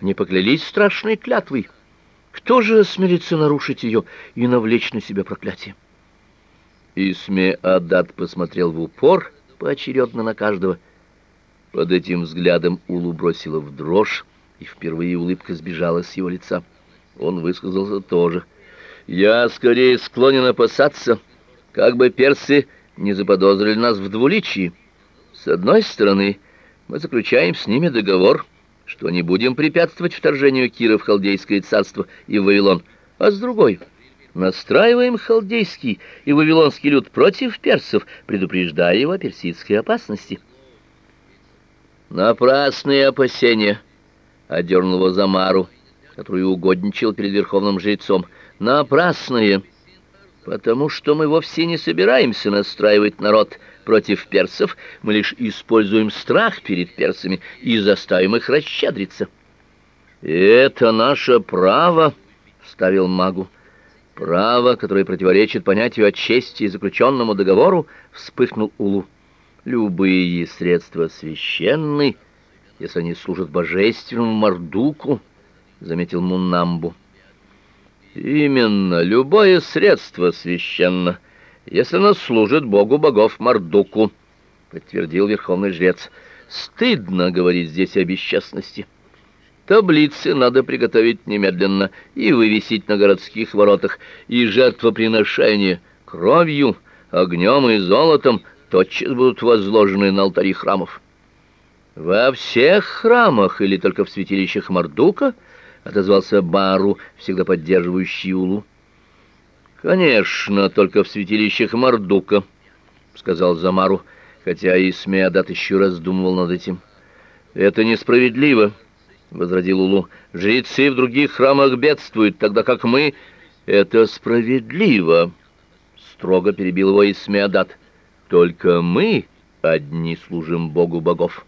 не поклялись страшной клятвой? Кто же осмелится нарушить ее и навлечь на себя проклятие? Исме Адат посмотрел в упор поочередно на каждого. Под этим взглядом Улу бросила в дрожь, и впервые улыбка сбежала с его лица. Он высказался тоже. «Я скорее склонен опасаться, как бы персы не заподозрили нас в двуличии. С одной стороны, мы заключаем с ними договор, что не будем препятствовать вторжению Кира в Халдейское царство и в Вавилон, а с другой настраиваем халдейский и вавилонский люд против персов, предупреждая его о персидской опасности. Напрасные опасения, одернул его Замару, который угодничал перед верховным жрецом. Напрасные, потому что мы вовсе не собираемся настраивать народ против персов, мы лишь используем страх перед персами и заставим их расщедриться. «Это наше право», — вставил магу. «Право, которое противоречит понятию о чести и заключенному договору», — вспыхнул Улу. «Любые средства священны, если они служат божественному Мардуку», — заметил Муннамбу. «Именно, любое средство священно» если она служит богу богов Мардуку, подтвердил верховный жрец. Стыдно говорить здесь о бесчестности. Таблицы надо приготовить немедленно и вывесить на городских воротах, и жертвоприношения кровью, огнем и золотом тотчас будут возложены на алтари храмов. Во всех храмах или только в святилищах Мардука, отозвался Бару, всегда поддерживающий Улу. Конечно, только в святилищах Мардука, сказал Замару, хотя и Смеадат еще раздумывал над этим. Это несправедливо, возразил Улу. Жрецы в других храмах бедствуют, тогда как мы это справедливо, строго перебил его Исмеадат. Только мы одни служим Богу богов.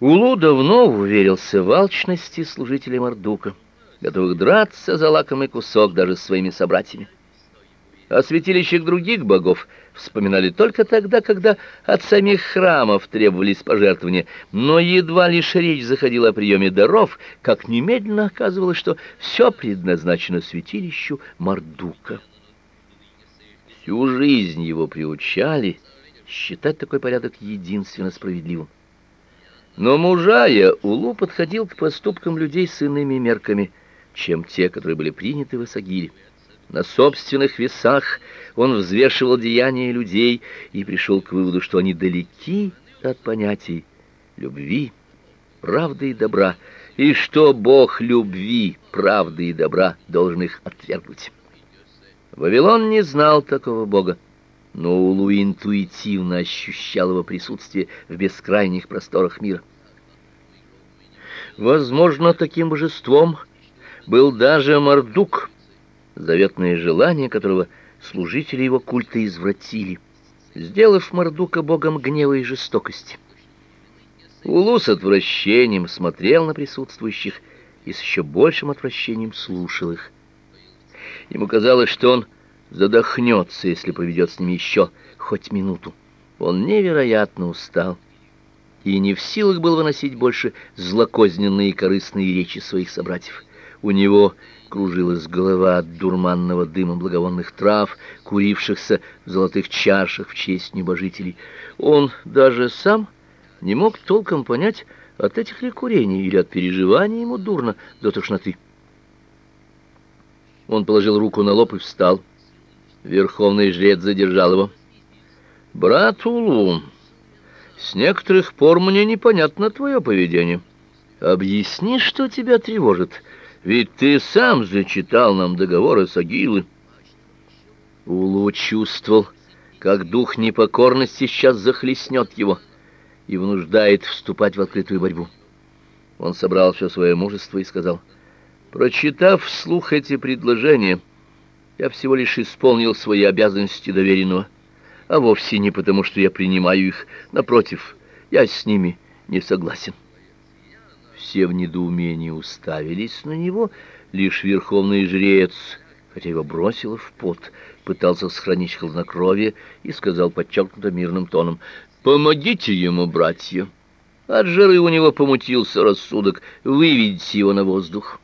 Улу давно уверился в алчности служителей Мардука готовых драться за лакомый кусок даже с своими собратьями. О святилищах других богов вспоминали только тогда, когда от самих храмов требовались пожертвования, но едва лишь речь заходила о приеме даров, как немедленно оказывалось, что все предназначено святилищу Мардука. Всю жизнь его приучали считать такой порядок единственно справедливым. Но мужая Улу подходил к поступкам людей с иными мерками – чем те, которые были приняты в Исагире. На собственных весах он взвешивал деяния людей и пришел к выводу, что они далеки от понятий любви, правды и добра, и что Бог любви, правды и добра должен их отвергнуть. Вавилон не знал такого Бога, но Улу интуитивно ощущал его присутствие в бескрайних просторах мира. Возможно, таким божеством был даже Мардук, заветное желание которого служители его культа извратили, сделав Мардука богом гнева и жестокости. Улу с отвращением смотрел на присутствующих и с еще большим отвращением слушал их. Ему казалось, что он задохнется, если проведет с ними еще хоть минуту. Он невероятно устал и не в силах был выносить больше злокозненные и корыстные речи своих собратьев. У него кружилась голова от дурманного дыма благовонных трав, курившихся в золотых чашах в честь небожителей. Он даже сам не мог толком понять, от этих ли курений или от переживаний ему дурно до тошноты. Он положил руку на лоб и встал. Верховный жрец задержал его. «Брат Улу, с некоторых пор мне непонятно твое поведение. Объясни, что тебя тревожит». Ведь ты сам зачитал нам договоры с Агилы. Улу чувствовал, как дух непокорности сейчас захлестнет его и вынуждает вступать в открытую борьбу. Он собрал все свое мужество и сказал: "Прочитав вслух эти предложения, я всего лишь исполнил свои обязанности доверенного, а вовсе не потому, что я принимаю их, напротив, я с ними не согласен". Все в недоумении уставились на него, лишь верховный жрец, хотя его бросило в пот, пытался сохранить хладнокровие и сказал подчеркнуто мирным тоном: "Помогите ему, братья. От жары у него помутился рассудок, выведите его на воздух.